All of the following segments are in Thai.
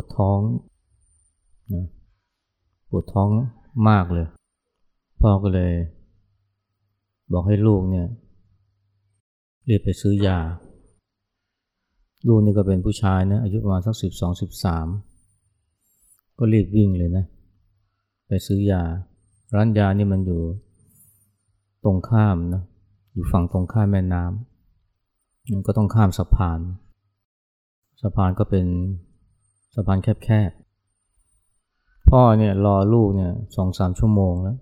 วดท้องนะปวดท้องมากเลย พ่อก็เลย บอกให้ลูกเนี่ยเรีบไปซื้อยา ลูกนี่ก็เป็นผู้ชายนะอายุประมาณสักสิบสองสิบสามก็รีบวิ่งเลยนะ ไปซื้อยา ร้านยานี่มันอยู่ตรงข้ามนะอยู่ฝั่งตรงข้ามแม่น้ำก็ต้องข้ามสะพาน สะพานก็เป็น สะพานแคบๆ พ่อเนี่ยรอลูกเนี่ยสองสามชั่วโมงแล้ว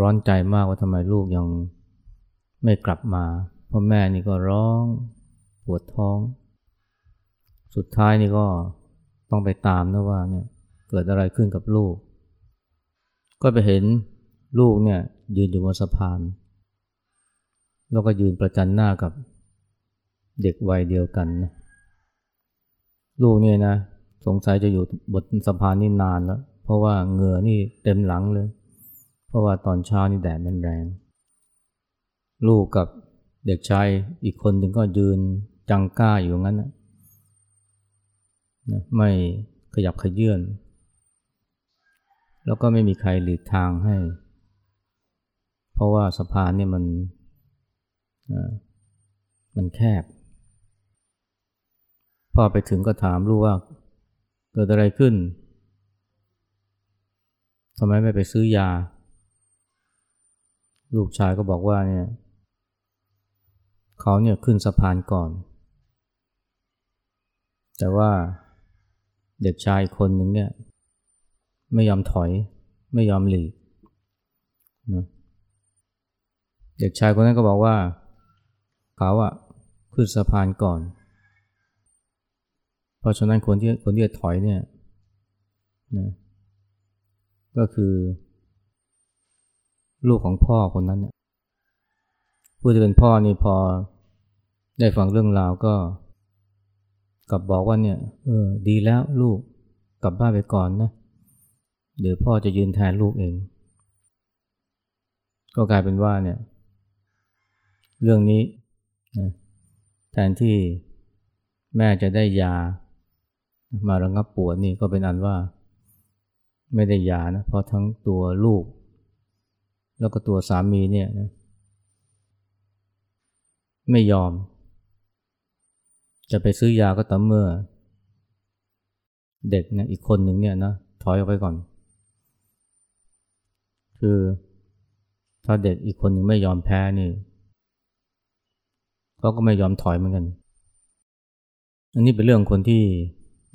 ร้อนใจมากว่าทำไมลูกยังไม่กลับมาพ่อแม่นี่ก็ร้องปวดท้อง สุดท้ายนี่ก็ต้องไปตามนะว่าเนี่ยเกิดอะไรขึ้นกับลูก ก็ไปเห็นลูกเนี่ยยืนอยู่บนสะพาน แล้วก็ยืนประจันหน้ากับเด็กวัยเดียวกันนะ ลูกเนี่ยนะสงสัยจะอยู่บนสะพานนี่นานแล้ว เพราะว่าเหงื่อนี่เต็มหลังเลย เพราะว่าตอนเช้านี่แดดมันแรง ลูกกับเด็กชายอีกคนหนึ่งก็ยืนจังก้าอยู่งั้นนะไม่ขยับขยื่นแล้วก็ไม่มีใครหลีกทางให้ เพราะว่าสะพานเนี่ยมันมันแคบ พ่อไปถึงก็ถามลูกว่าเกิดอะไรขึ้นทำไมไม่ไปซื้อยา ลูกชายก็บอกว่าเนี่ยเขาเนี่ยขึ้นสะพานก่อน แต่ว่าเด็กชายคนหนึ่งเนี่ย ไม่ยอมถอยไม่ยอมหลีกนะเด็กชายคนนั้นก็บอกว่าเขาอะขึ้นสะพานก่อน ราะฉะนั้นคนที่คนที่จะถอยเนี่ยนะก็คือ ลูกของพ่อคนนั้นเนี่ยผู้ที่เป็นพ่อนี่พอได้ฟังเรื่องราวก็ กลับบอกว่าเนี่ยเออดีแล้วลูกกลับบ้านไปก่อนนะเดี๋ยวพ่อจะยืนแทนลูกเอง ก็กลายเป็นว่าเนี่ย เรื่องนี้นะแทนที่แม่จะได้ยา มาระงับปวดนี่ก็เป็นอันว่า ไม่ได้ยานะ เพราะทั้งตัวลูก แล้วก็ตัวสามีเนี่ยนะไม่ยอม จะไปซื้อยาก็ต่อเมื่อ เด็กเนี่ยอีกคนหนึ่งเนี่ยนะถอยออกไปก่อน คือถ้าเด็กอีกคนหนึ่งไม่ยอมแพ้นี่เขาก็ไม่ยอมถอยเหมือนกัน อันนี้เป็นเรื่องคนที่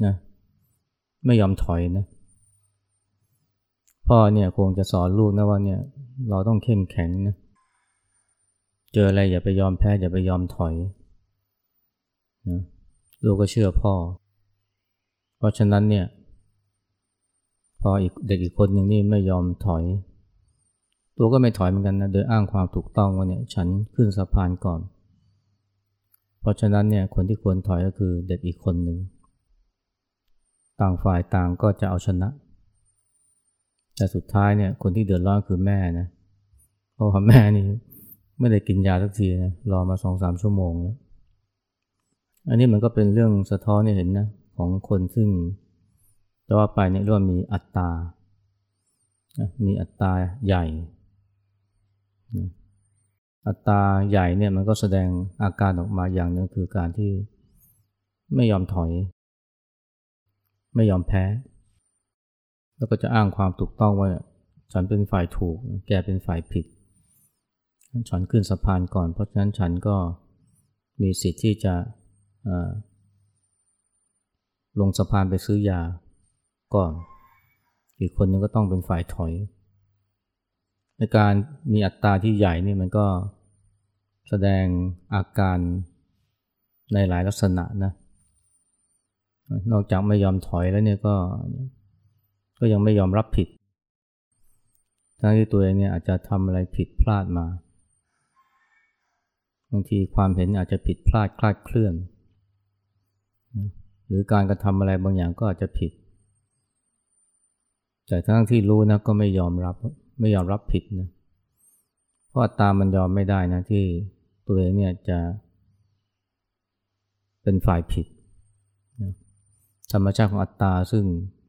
นะไม่ยอมถอยนะพ่อเนี่ยคงจะสอนลูกนะว่าเนี่ยเราต้องเข้มแข็งนะเจออะไรอย่าไปยอมแพ้อย่าไปยอมถอยนะลูกก็เชื่อพ่อ เพราะฉะนั้นเนี่ย พออีกเด็กอีกคนหนึ่งนี่ไม่ยอมถอย ตัวก็ไม่ถอยเหมือนกันนะโดยอ้างความถูกต้องว่าเนี่ยฉันขึ้นสะพานก่อน เพราะฉะนั้นเนี่ยคนที่ควรถอยก็คือเด็กอีกคนหนึ่ง ต่างฝ่ายต่างก็จะเอาชนะ แต่สุดท้ายเนี่ยคนที่เดือดร้อนคือแม่นะเพราะว่าแม่นี่ไม่ได้กินยาสักทีนะรอมาสองสามชั่วโมงแล้วอันนี้มันก็เป็นเรื่องสะท้อนให้เห็นนะของคนซึ่งจะว่าไปเนี่ยเรียกว่ามีอัตตา มีอัตตาใหญ่ อัตราใหญ่เนี่ยมันก็แสดงอาการออกมาอย่างหนึ่งคือการที่ไม่ยอมถอย ไม่ยอมแพ้ แล้วก็จะอ้างความถูกต้องว่าฉันเป็นฝ่ายถูก แกเป็นฝ่ายผิด ฉันขึ้นสะพานก่อน เพราะฉะนั้นฉันก็มีสิทธิ์ที่จะลงสะพานไปซื้อยาก่อน อีกคนนึงก็ต้องเป็นฝ่ายถอย ในการมีอัตราที่ใหญ่นี่มันก็แสดงอาการในหลายลักษณะนะ นอกจากไม่ยอมถอยแล้วเนี่ยก็ ก็ยังไม่ยอมรับผิด ทั้งที่ตัวเองเนี่ยอาจจะทำอะไรผิดพลาดมา บางทีความเห็นอาจจะผิดพลาดคลาดเคลื่อน หรือการกระทำอะไรบางอย่างก็อาจจะผิด แต่ทั้งที่รู้นะก็ไม่ยอมรับ ไม่ยอมรับผิดนะ เพราะตามันยอมไม่ได้นะที่ตัวเองเนี่ยจะเป็นฝ่ายผิด ธรรมชาติของอัตตา ซึ่ง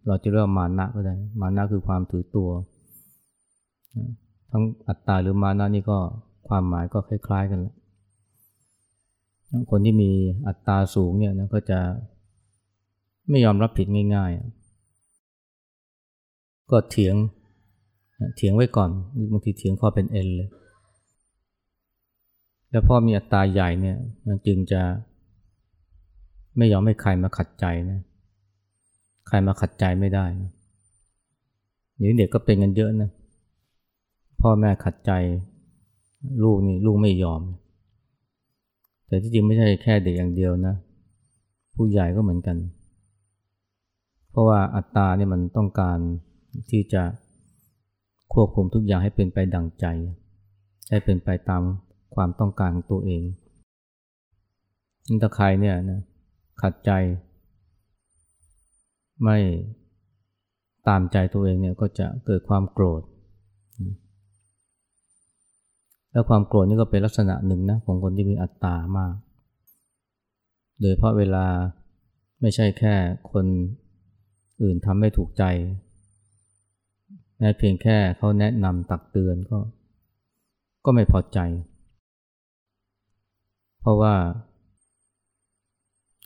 เราจะเรียกว่ามานะก็ได้ มานะคือความถือตัว ทั้งอัตตาหรือมานะนี่ก็ความหมายก็คล้ายๆกันแหละคนที่มีอัตราสูงเนี่ยนะก็จะไม่ยอมรับผิดง่ายๆ ก็เถียงเถียงไว้ก่อนบางทีเถียงข้อเป็นเอ็นเลย แล้วพอมีอัตราใหญ่เนี่ยจึงจะไม่ยอมให้ใครมาขัดใจนะ ใครมาขัดใจไม่ได้นะนี่เด็กก็เป็นกันเยอะนะ พ่อแม่ขัดใจลูกนี่ลูกไม่ยอม แต่ที่จริงไม่ใช่แค่เด็กอย่างเดียวนะ ผู้ใหญ่ก็เหมือนกัน เพราะว่าอัตตาเนี่ยมันต้องการที่จะควบคุมทุกอย่างให้เป็นไปดังใจ ให้เป็นไปตามความต้องการของตัวเองถ้าใครเนี่ยนะขัดใจ ไม่ตามใจตัวเองเนี่ยก็จะเกิดความโกรธ แล้วความโกรธนี่ก็เป็นลักษณะหนึ่งนะของคนที่มีอัตตามาก โดยเพราะเวลาไม่ใช่แค่คนอื่นทำไม่ถูกใจ แม้เพียงแค่เขาแนะนำตักเตือนก็ ก็ไม่พอใจ เพราะว่า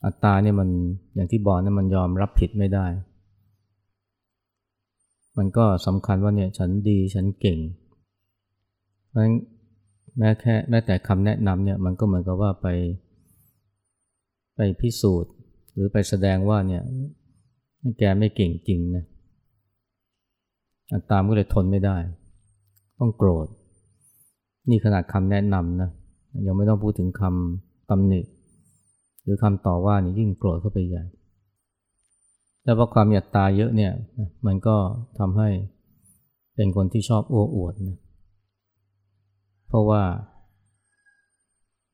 อัตตาเนี่ยมันอย่างที่บอกนะมันยอมรับผิดไม่ได้ มันก็สำคัญว่าเนี่ยฉันดีฉันเก่ง เพราะฉะนั้นแม้แค่แม้แต่คำแนะนำเนี่ยมันก็เหมือนกับว่าไปไปพิสูจน์ หรือไปแสดงว่าเนี่ยแกไม่เก่งจริงนะอัตตามก็เลยทนไม่ได้ ต้องโกรธ นี่ขนาดคำแนะนำนะยังไม่ต้องพูดถึงคำตำหนิ หรือคำต่อว่านี่ยิ่งโกรธเข้าไปใหญ่ แล้วพอความอยากตายเยอะเนี่ยมันก็ทำให้เป็นคนที่ชอบอ้วอวดนะเพราะว่า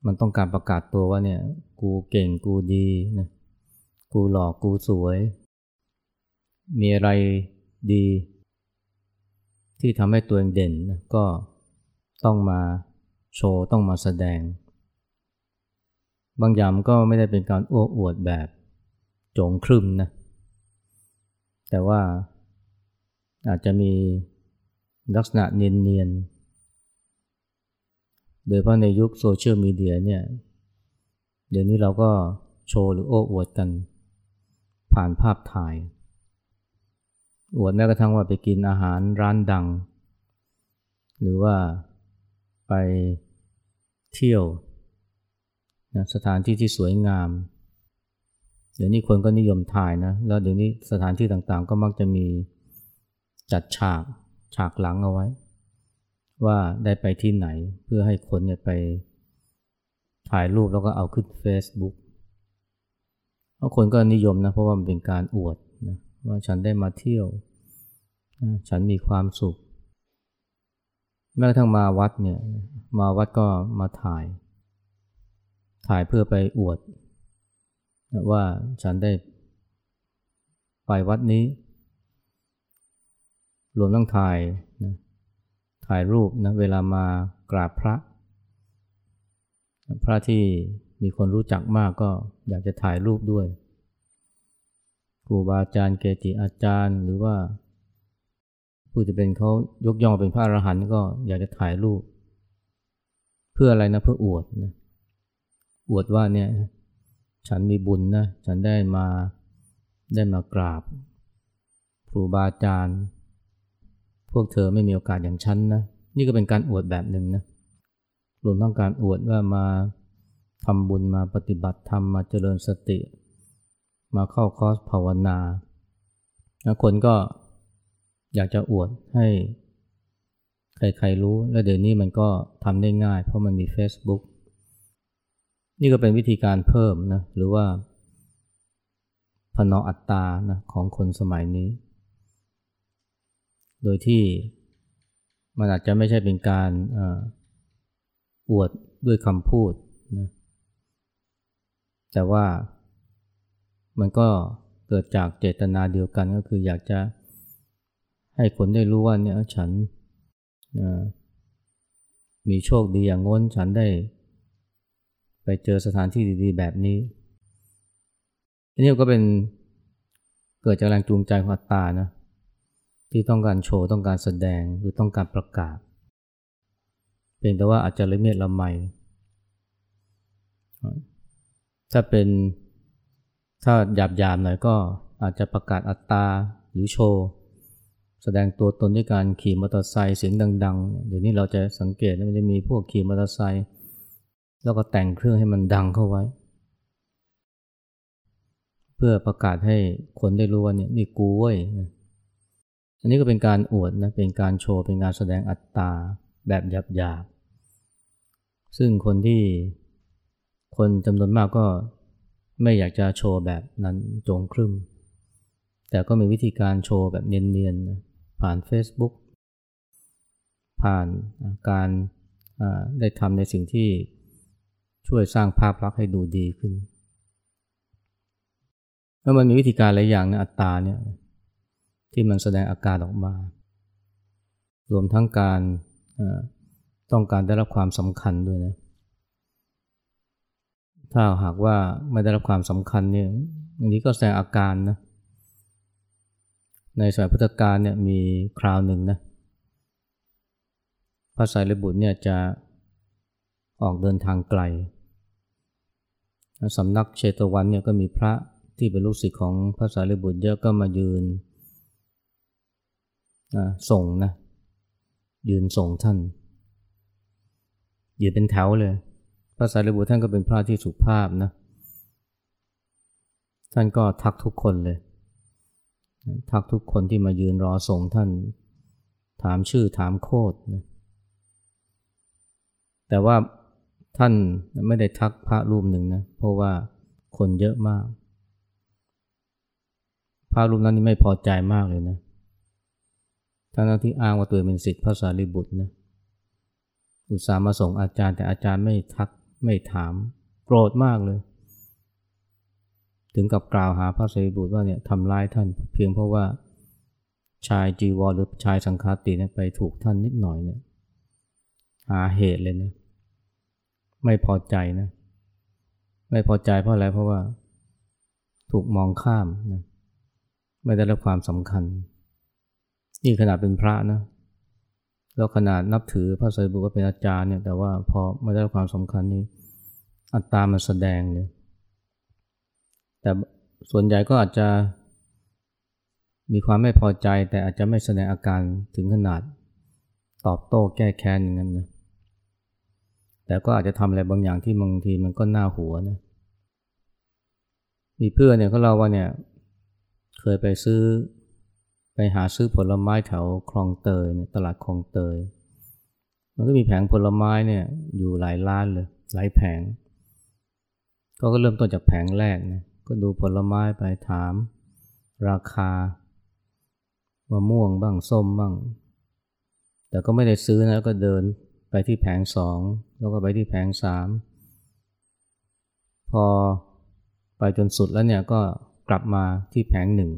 มันต้องการประกาศตัวว่าเนี่ย กูเก่งกูดีนะกูหล่อกูสวย มีอะไรดี ที่ทำให้ตัวเองเด่นนะก็ต้องมาโชว์ ต้องมาแสดง บางอย่างก็ไม่ได้เป็นการอ้วกอวดแบบโจงครึมนะ แต่ว่าอาจจะมีลักษณะเนียนๆ โดยเพราะในยุคโซเชียลมีเดียเนี่ย เดี๋ยวนี้เราก็โชว์หรือโอ้อวดกัน ผ่านภาพถ่าย อวดแม้กระทั่งว่าไปกินอาหารร้านดัง หรือว่าไปเที่ยว นะสถานที่ที่สวยงาม เดี๋ยวนี้คนก็นิยมถ่ายนะ แล้วเดี๋ยวนี้สถานที่ต่างๆ ก็มักจะมีจัดฉากฉากหลังเอาไว้ ว่าได้ไปที่ไหนเพื่อให้คนเนี่ยไปถ่ายรูปแล้วก็เอาขึ้น Facebook เพราะคนก็นิยมนะ เพราะว่ามันเป็นการอวดนะว่าฉันได้มาเที่ยว ฉันมีความสุขแม้กระทั่งมาวัดเนี่ย มาวัดก็มาถ่าย ถ่ายเพื่อไปอวด ว่าฉันได้ไปวัดนี้ รวมทั้งถ่ายนะถ่ายรูปนะเวลามากราบพระ พระที่มีคนรู้จักมากก็อยากจะถ่ายรูปด้วยครูบาอาจารย์เกจิอาจารย์หรือว่า ผู้ที่เป็นเขายกย่องเป็นพระอรหันต์ก็อยากจะถ่ายรูป เพื่ออะไรนะเพื่ออวดนะ อวดว่าเนี่ยฉันมีบุญนะฉันได้มาได้มากราบครูบาอาจารย์ พวกเธอไม่มีโอกาสอย่างฉันนะนี่ก็เป็นการอวดแบบหนึ่งนะรวมทั้งการอวดว่ามาทำบุญมาปฏิบัติธรรมมาเจริญสติ มาเข้าคอร์สภาวนาแล้วคนก็อยากจะอวดให้ใครๆรู้ และเดี๋ยวนี้มันก็ทำได้ง่าย เพราะมันมี Facebook นี่ก็เป็นวิธีการเพิ่มนะหรือว่าพนออัตตานะของคนสมัยนี้ โดยที่มันอาจจะไม่ใช่เป็นการอวดด้วยคำพูดนะแต่ว่ามันก็เกิดจากเจตนาเดียวกันก็คืออยากจะให้คนได้รู้ว่าเนี่ยฉันมีโชคดีอย่างง้นฉันได้ ไปเจอสถานที่ดีๆ แบบนี้อันนี้ก็เป็นเกิดจากแรงจูงใจของอัตตานะที่ต้องการโชว์ต้องการแสดงหรือต้องการประกาศเพียงแต่ว่าอาจจะละเมียดละไมถ้าเป็นถ้าหยาบหยาบหน่อยก็อาจจะประกาศอัตตาหรือโชว์แสดงตัวตนด้วยการขี่มอเตอร์ไซค์เสียงดัง ๆ เดี๋ยวนี้เราจะสังเกตว่ามันจะมีพวกขี่มอเตอร์ไซค์ แล้วก็แต่งเครื่องให้มันดังเข้าไว้ เพื่อประกาศให้คนได้รู้ว่าเนี่ยนี่กูเว้ยอันนี้ก็เป็นการอวดนะเป็นการโชว์เป็นการแสดงอัตตาแบบหยาบๆซึ่งคนที่คนจำนวนมากก็ไม่อยากจะโชว์แบบนั้นจงครึ่มแต่ก็มีวิธีการโชว์แบบเนียนๆผ่าน Facebook ผ่านการได้ทำในสิ่งที่ ช่วยสร้างภาพลักษณ์ให้ดูดีขึ้น แล้วมันมีวิธีการหลายอย่างในอัตตาเนี่ยที่มันแสดงอาการออกมา รวมทั้งการต้องการได้รับความสำคัญด้วยนะ ถ้าหากว่าไม่ได้รับความสำคัญเนี่ยอันนี้ก็แสดงอาการนะ ในสมัยพุทธกาลเนี่ยมีคราวหนึ่งนะพระสายรบุตรเนี่ยจะ ออกเดินทางไกลสำนักเชตวันเนี่ยก็มีพระที่เป็นลูกศิษย์ของพระสายรบุตรเยอะก็มายืนส่งนะ ยืนส่งท่าน ยืนเป็นแถวเลย พระสารีบุตรท่านก็เป็นพระที่สุภาพนะ ท่านก็ทักทุกคนเลย ทักทุกคนที่มายืนรอส่งท่าน ถามชื่อถามโคดนะแต่ว่า ท่านไม่ได้ทักพระรูปหนึ่งนะเพราะว่าคนเยอะมาก พระรูปนั้นนี่ไม่พอใจมากเลยนะทั้งที่อ้างว่าตัวเป็นศิษย์พระสารีบุตรนะอุตส่าห์มาส่งอาจารย์แต่อาจารย์ไม่ทักไม่ถามโกรธมากเลย ถึงกับกล่าวหาพระสารีบุตรว่าเนี่ยทำร้ายท่านเพียงเพราะว่าชายจีวรหรือชายสังฆาติเนี่ยไปถูกท่านนิดหน่อยเนี่ยหาเหตุเลยนะ ไม่พอใจนะ ไม่พอใจเพราะอะไรเพราะว่า ถูกมองข้ามนะไม่ได้รับความสำคัญ นี่ขนาดเป็นพระนะแล้วขนาดนับถือพระไตรบุตรว่าเป็นอาจารย์เนี่ย แต่ว่าพอไม่ได้รับความสำคัญนี้ อัตตามันแสดงเลยแต่ส่วนใหญ่ก็อาจจะมีความไม่พอใจแต่อาจจะไม่แสดงอาการถึงขนาดตอบโต้แก้แค้นอย่างนั้นนะ แต่ก็อาจจะทำอะไรบางอย่างที่บางทีมันก็น่าหัวนะ มีเพื่อนเนี่ยเขาเล่าว่าเนี่ย เคยไปซื้อ ไปหาซื้อผลไม้แถวคลองเตยเนี่ยตลาดคลองเตย มันก็มีแผงผลไม้เนี่ยอยู่หลายร้านเลย หลายแผง ก็ก็เริ่มต้นจากแผงแรกนะ ก็ดูผลไม้ไปถาม ราคามะม่วงบ้างส้มบ้าง แต่ก็ไม่ได้ซื้อนะก็เดิน ไปที่แผงสองแล้วก็ไปที่แผงสามพอไปจนสุดแล้วเนี่ยก็กลับมาที่แผงหนึ่ง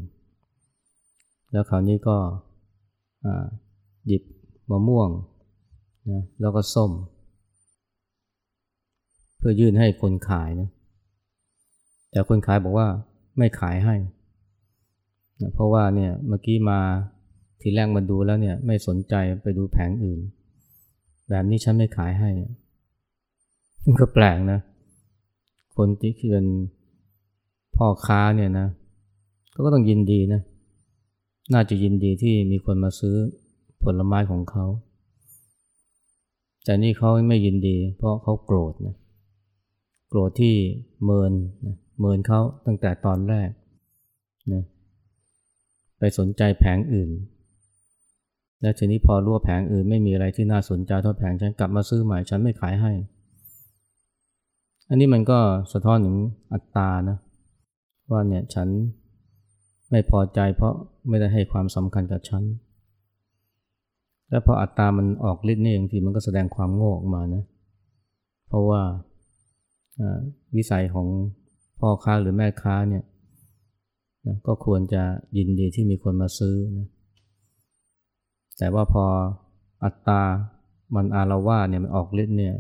แล้วคราวนี้ก็หยิบมะม่วงนะแล้วก็ส้ม เพื่อยื่นให้คนขายนะแต่คนขายบอกว่าไม่ขายให้นะเพราะว่าเนี่ยเมื่อกี้มาทีแรกมาดูแล้วเนี่ยไม่สนใจไปดูแผงอื่น แบบนี้ฉันไม่ขายให้มันก็แปลกนะ คนที่เป็นพ่อค้าเนี่ยนะก็ต้องยินดีนะ น่าจะยินดีที่มีคนมาซื้อผลไม้ของเขา แต่นี่เขาไม่ยินดี เพราะเขาโกรธนะ โกรธที่เมินนะเมินเขาตั้งแต่ตอนแรกนะไปสนใจแผงอื่น และทีนี้พอรู้ว่าแผงอื่นไม่มีอะไรที่น่าสนใจเท่าแผงฉันกลับมาซื้อใหม่ฉันไม่ขายให้ อันนี้มันก็สะท้อนถึงอัตตานะว่าเนี่ยฉันไม่พอใจเพราะไม่ได้ให้ความสำคัญกับฉัน และพออัตตามันออกฤทธิ์นี่บางทีมันก็แสดงความโง่ออกมานะ เพราะว่าวิสัยของพ่อค้าหรือแม่ค้าเนี่ยนะก็ควรจะยินดีที่มีคนมาซื้อนะ แต่ว่าพออัตตา มันอารวาเนี่ยมันออกฤทธิ์เนี่ย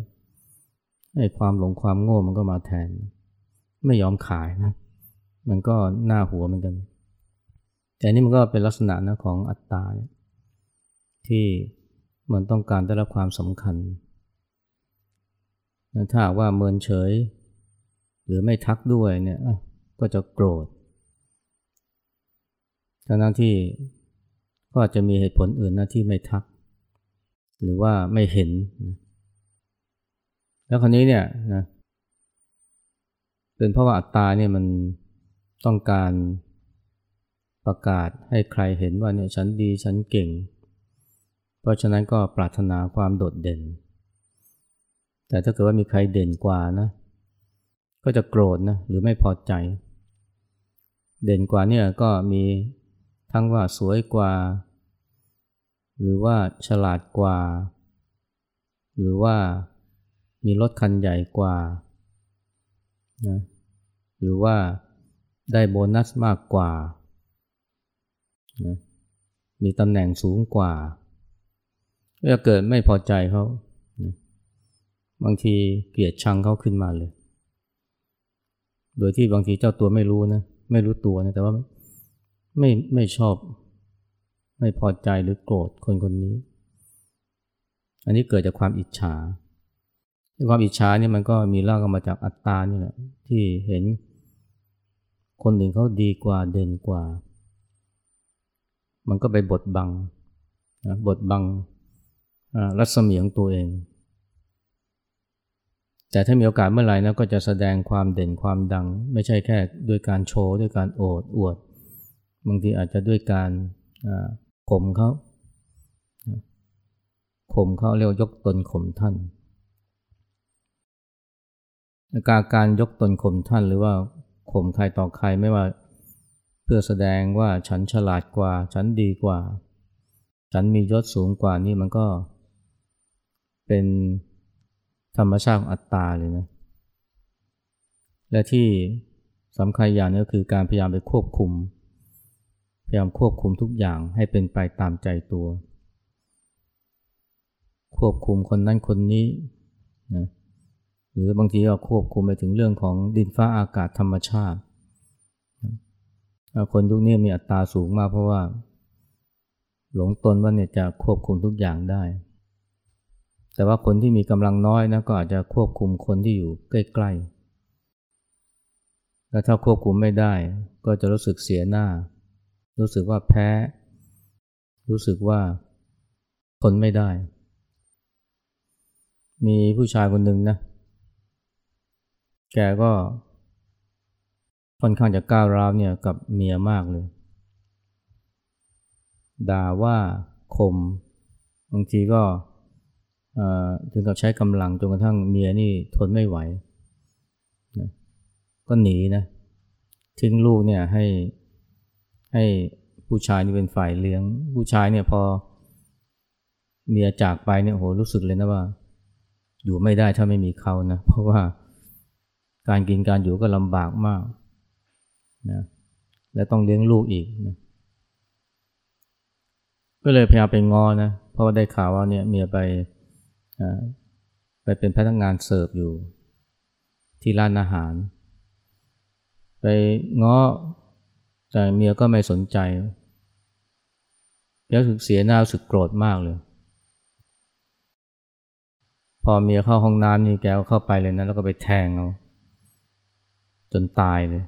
ให้ความหลงความโง่มันก็มาแทน ไม่ยอมขายนะ มันก็หน่าหัวเหมือนกัน แต่นี่มันก็เป็นลักษณะนะของอัตตาที่มันต้องการได้รับความสำคัญ ถ้าว่าเมินเฉย หรือไม่ทักด้วยเนี่ยก็จะโกรธทั้งที่ ก็อาจจะมีเหตุผลอื่นนะที่ไม่ทัก หรือว่าไม่เห็น แล้วคราวนี้เนี่ยนะเป็นเพราะว่าอัตตาเนี่ยมันต้องการประกาศให้ใครเห็นว่าเนี่ยฉันดีฉันเก่ง เพราะฉะนั้นก็ปรารถนาความโดดเด่น แต่ถ้าเกิดว่ามีใครเด่นกว่านะก็จะโกรธนะหรือไม่พอใจ เด่นกว่าเนี่ยก็มีทั้งว่าสวยกว่า หรือว่าฉลาดกว่า หรือว่ามีรถคันใหญ่กว่านะหรือว่าได้โบนัสมากกว่านะมีตำแหน่งสูงกว่าถ้าเกิดไม่พอใจเขานะบางทีเกลียดชังเขาขึ้นมาเลย โดยที่บางทีเจ้าตัวไม่รู้นะ ไม่รู้ตัวนะ แต่ว่าไม่ไม่ชอบ ไม่พอใจหรือโกรธคนคนนี้ อันนี้เกิดจากความอิจฉาความอิจฉานี่มันก็มีรากมาจากอัตตานี่แหละที่เห็นคนอื่นเขาดีกว่าเด่นกว่า มันก็ไปบดบังนะบดบังรัศมีของตัวเอง แต่ถ้ามีโอกาสเมื่อไหร่นะก็จะแสดงความเด่นความดัง ไม่ใช่แค่ด้วยการโชว์ด้วยการโอดอวด บางทีอาจจะด้วยการ ข่มเขาข่มเขาเรียกยกตนข่มท่านการการยกตนข่มท่านหรือว่าข่มใครต่อใครไม่ว่าเพื่อแสดงว่าฉันฉลาดกว่า ฉันดีกว่า ฉันมียศสูงกว่านี่มันก็เป็นธรรมชาติของอัตตาเลยนะ และที่สำคัญอย่างนี้ก็คือการพยายามไปควบคุม พยายามควบคุมทุกอย่างให้เป็นไปตามใจตัว ควบคุมคนนั้นคนนี้นะหรือบางทีก็ควบคุมไปถึงเรื่องของดินฟ้าอากาศธรรมชาติ คนยุคนี้มีอัตราสูงมากเพราะว่า หลงตนว่าเนี่ยจะควบคุมทุกอย่างได้ แต่ว่าคนที่มีกำลังน้อยนะก็อาจจะควบคุมคนที่อยู่ใกล้ๆ แล้วถ้าควบคุมไม่ได้ก็จะรู้สึกเสียหน้า รู้สึกว่าแพ้ รู้สึกว่าทนไม่ได้ มีผู้ชายคนหนึ่งนะ แกก็ค่อนข้างจะก้าวร้าวเนี่ยกับเมียมากเลย ด่าว่าข่มบางทีก็ถึงกับใช้กำลังจนกระทั่งเมียนี่ทนไม่ไหวนะก็หนีนะ ทิ้งลูกเนี่ยให้ ให้ผู้ชายนี่เป็นฝ่ายเลี้ยง ผู้ชายเนี่ยพอเมียจากไปเนี่ยโหรู้สึกเลยนะว่า อยู่ไม่ได้ถ้าไม่มีเขานะ เพราะว่าการกินการอยู่ก็ลำบากมากนะและต้องเลี้ยงลูกอีกนะก็เลยพยายามไปงอนะเพราะว่าได้ข่าวว่าเนี่ยเมียไปไปเป็นพนักงานเสิร์ฟอยู่ที่ร้านอาหาร ไปง้อ แต่เมียก็ไม่สนใจ แล้วสึกเสียหน้าสึกโกรธมากเลย พอเมียเข้าห้องน้ำนี่แกก็เข้าไปเลยนะ แล้วก็ไปแทงเอาจนตายเลย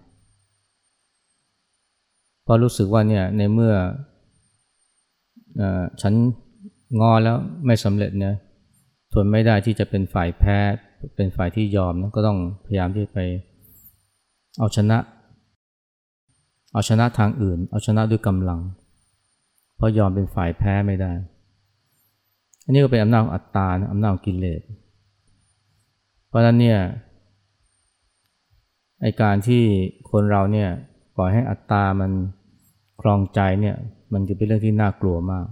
เพราะรู้สึกว่าเนี่ยในเมื่ออฉันงอแล้วไม่สำเร็จเนี่ยทนไม่ได้ที่จะเป็นฝ่ายแพ้ เป็นฝ่ายที่ยอมนะก็ต้องพยายามที่ไปเอาชนะ เอาชนะทางอื่น เอาชนะด้วยกำลัง เพราะยอมเป็นฝ่ายแพ้ไม่ได้ อันนี้ก็เป็นอำนาจอัตตาอำนาจกิเลส เพราะนั้นเนี่ยไอการที่คนเราเนี่ยปล่อยให้อัตตามันคลองใจเนี่ยมันจะเป็นเรื่องที่น่ากลัวมาก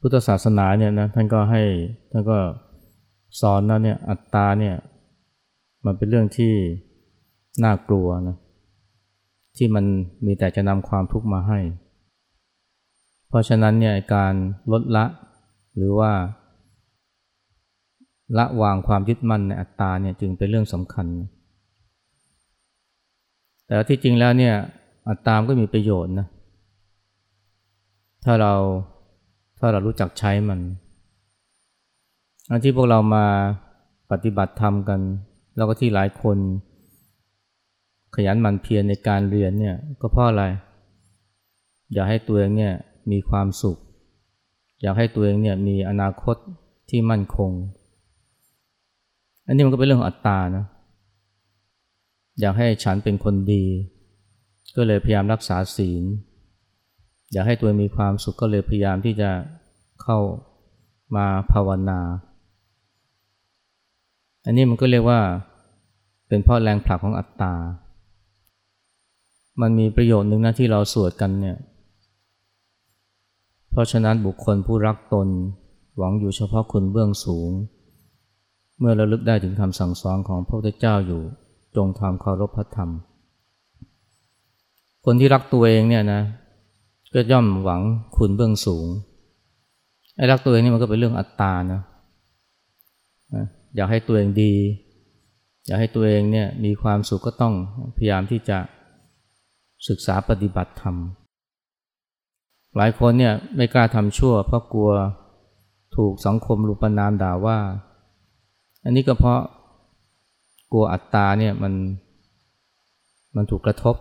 พุทธศาสนาเนี่ยนะท่านก็ให้ท่านก็สอนนะเนี่ยอัตตาเนี่ยมันเป็นเรื่องที่น่ากลัวนะ ที่มันมีแต่จะนำความทุกข์มาให้ เพราะฉะนั้นเนี่ยการลดละหรือว่า ละวางความยึดมั่นในอัตตาเนี่ยจึงเป็นเรื่องสำคัญ แต่ที่จริงแล้วเนี่ยอัตตามก็มีประโยชน์นะ ถ้าเราถ้าเรารู้จักใช้มันอันที่พวกเรามาปฏิบัติธรรมกัน แล้วก็ที่หลายคน ขยันหมั่นเพียรในการเรียนเนี่ยก็เพราะอะไร อยากให้ตัวเองเนี่ยมีความสุข อยากให้ตัวเองเนี่ยมีอนาคตที่มั่นคง อันนี้มันก็เป็นเรื่องของอัตตานะอยากให้ฉันเป็นคนดี ก็เลยพยายามรักษาศีล อยากให้ตัวมีความสุขก็เลยพยายามที่จะเข้ามาภาวนา อันนี้มันก็เรียกว่าเป็นเพราะแรงผลักของอัตตา มันมีประโยชน์หนึ่งนะที่เราสวดกันเนี่ย เพราะฉะนั้นบุคคลผู้รักตนหวังอยู่เฉพาะคุณเบื้องสูง เมื่อระลึกได้ถึงคำสั่งสอนของพระพุทธเจ้าอยู่ จงทำเคารพพระธรรม คนที่รักตัวเองเนี่ยนะ ก็ย่อมหวังคุณเบื้องสูงไอ้รักตัวเองนี่มันก็เป็นเรื่องอัตตานะอยากให้ตัวเองดี อยากให้ตัวเองเนี่ยมีความสุขก็ต้องพยายามที่จะ ศึกษาปฏิบัติธรรม หลายคนเนี่ยไม่กล้าทำชั่ว เพราะกลัวถูกสังคมรูปนามด่าว่า อันนี้ก็เพราะกลัวอัตตาเนี่ยมันมันถูกกระทบ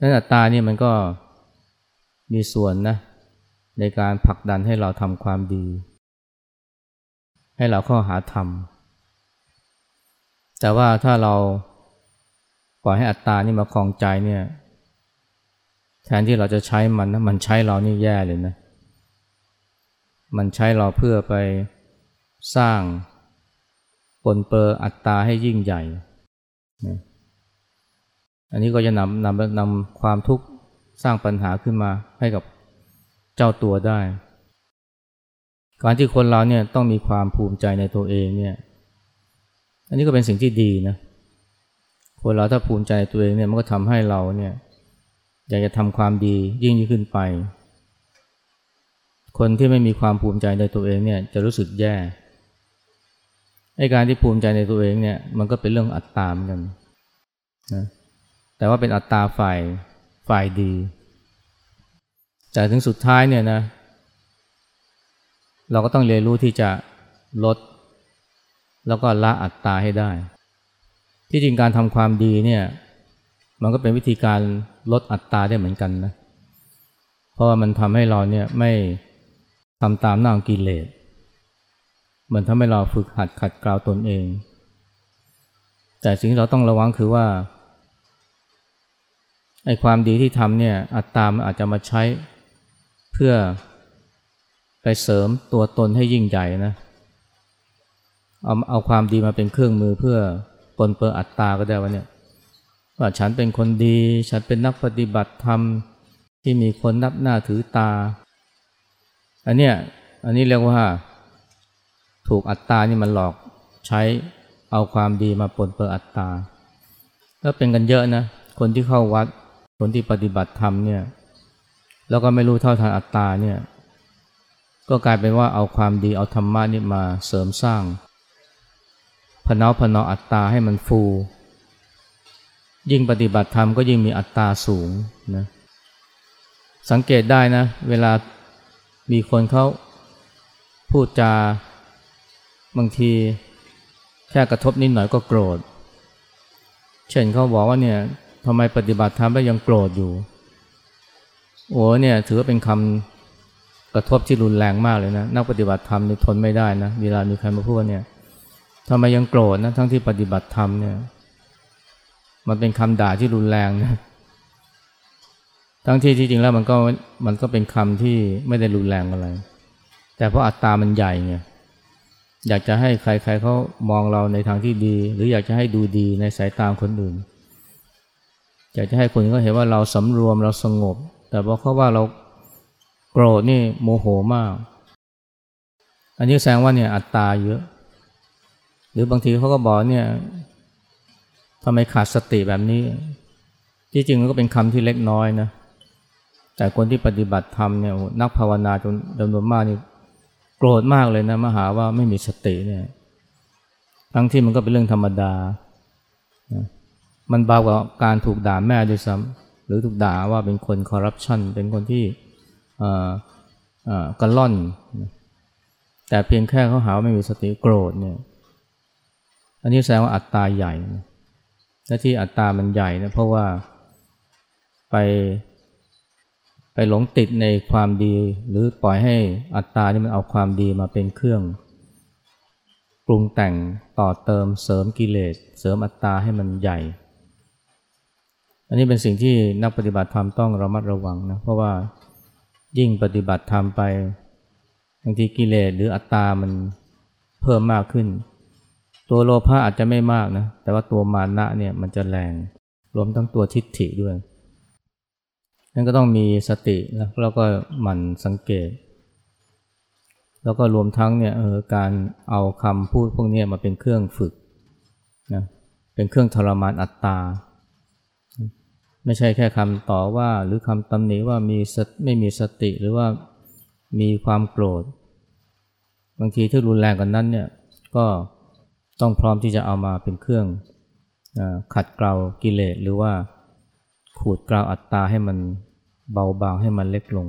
นั้นอัตตาเนี่ยมันก็มีส่วนนะในการผลักดันให้เราทำความดี ให้เราเข้าหาธรรม แต่ว่าถ้าเรา ล่อยให้อัตตานี่มาคลองใจเนี่ย แทนที่เราจะใช้มันนะมันใช้เรานี่แย่เลยนะ มันใช้เราเพื่อไปสร้างปนเปอร์อัตตาให้ยิ่งใหญ่นะอันนี้ก็จะนำนำนำความทุกข์สร้างปัญหาขึ้นมาให้กับเจ้าตัวได้ การที่คนเราเนี่ยต้องมีความภูมิใจในตัวเองเนี่ย อันนี้ก็เป็นสิ่งที่ดีนะ คนเราถ้าภูมิใจตัวเองเนี่ยมันก็ทำให้เราเนี่ยอยากจะทำความดียิ่งยิ่งขึ้นไป คนที่ไม่มีความภูมิใจในตัวเองเนี่ยจะรู้สึกแย่ไอ้การที่ภูมิใจในตัวเองเนี่ยมันก็เป็นเรื่องอัตตามกันนะแต่ว่าเป็นอัตตาฝ่ายฝ่ายดี แต่ถึงสุดท้ายเนี่ยนะเราก็ต้องเรียนรู้ที่จะลด แล้วก็ละอัตตาให้ได้ ที่จริงการทำความดีเนี่ย มันก็เป็นวิธีการลดอัตตาได้เหมือนกันนะ เพราะว่ามันทำให้เราเนี่ยไม่ทำตามหน้ากิเลสมันทำให้เราฝึกหัดขัดเกลาตนเอง แต่สิ่งที่เราต้องระวังคือว่าไอ้ความดีที่ทำเนี่ยอัตตามอาจจะมาใช้เพื่อไปเสริมตัวตนให้ยิ่งใหญ่นะเอาเอาความดีมาเป็นเครื่องมือเพื่อ ปนเปื้ออัตตาก็ได้ว่าเนี่ยว่าฉันเป็นคนดี ฉันเป็นนักปฏิบัติธรรมที่มีคนนับหน้าถือตา อันเนี้ยอันนี้เรียกว่า ถูกอัตตานี่มันหลอกใช้เอาความดีมาปนเปื้ออัตตาแล้วเป็นกันเยอะนะ คนที่เข้าวัด คนที่ปฏิบัติธรรมเนี่ย แล้วก็ไม่รู้เท่าทันอัตตาเนี่ย ก็กลายเป็นว่าเอาความดีเอาธรรมะนี่มาเสริมสร้าง พนาพนออัตตาให้มันฟู ยิ่งปฏิบัติธรรมก็ยิ่งมีอัตตาสูงนะสังเกตได้นะ เวลามีคนเขาพูดจาบางทีแค่กระทบนิดหน่อยก็โกรธ เช่นเขาบอกว่าเนี่ยทำไมปฏิบัติธรรมแล้วยังโกรธอยู่ โอ้เนี่ยถือว่าเป็นคำกระทบที่รุนแรงมากเลยนะ นักปฏิบัติธรรมนี่ทนไม่ได้นะ เวลามีใครมาพูดเนี่ย ทำไมยังโกรธนะทั้งที่ปฏิบัติธรรมเนี่ยมันเป็นคำด่าที่รุนแรงนะทั้งที่ที่จริงแล้วมันก็มันก็เป็นคำที่ไม่ได้รุนแรงอะไร แต่เพราะอัตตามันใหญ่ไงอยากจะให้ใครๆเขามองเราในทางที่ดี หรืออยากจะให้ดูดีในสายตาคนอื่น อยากจะให้คนเขาเห็นว่าเราสำรวมเราสงบ แต่พอเขาว่าเราโกรธนี่โมโหมาก อันนี้แสดงว่าเนี่ยอัตตาเยอะ หรือบางทีเขาก็บอกเนี่ยทำไมขาดสติแบบนี้ ที่จริงมันก็เป็นคำที่เล็กน้อยนะแต่คนที่ปฏิบัติธรรมเนี่ยนักภาวนาจนจำนวนมากนี่โกรธมากเลยนะมาหาว่าไม่มีสติเนี่ยทั้งที่มันก็เป็นเรื่องธรรมดานะมันเบากว่าการถูกด่าแม่ด้วยซ้ำหรือถูกด่าว่าเป็นคนคอร์รัปชันเป็นคนที่กระล่อน แต่เพียงแค่เขาหาว่าไม่มีสติโกรธเนี่ย อันนี้แสดงว่าอัตตาใหญ่และที่อัตตามันใหญ่นะเพราะว่าไปไปหลงติดในความดี หรือปล่อยให้อัตตานี่มันเอาความดีมาเป็นเครื่องปรุงแต่งต่อเติมเสริมกิเลส เสริมอัตตาให้มันใหญ่ อันนี้เป็นสิ่งที่นักปฏิบัติธรรมต้องระมัดระวังนะเพราะว่ายิ่งปฏิบัติธรรมไปบางทีกิเลสหรืออัตตามันเพิ่มมากขึ้น ตัวโลภะอาจจะไม่มากนะ แต่ว่าตัวมานะเนี่ยมันจะแรง รวมทั้งตัวทิฏฐิด้วย นั่นก็ต้องมีสตินะแล้วก็หมั่นสังเกต แล้วก็รวมทั้งเนี่ยเออการเอาคำพูดพวกนี้มาเป็นเครื่องฝึกนะ เป็นเครื่องทรมานอัตตา ไม่ใช่แค่คำต่อว่าหรือคำตำหนิว่ามีไม่มีสติหรือว่ามีความโกรธ บางทีที่รุนแรงกว่านั้นเนี่ยก็ ต้องพร้อมที่จะเอามาเป็นเครื่องขัดเกลากิเลสหรือว่าขูดเกลาอัตตาให้มันเบาบางให้มันเล็กลง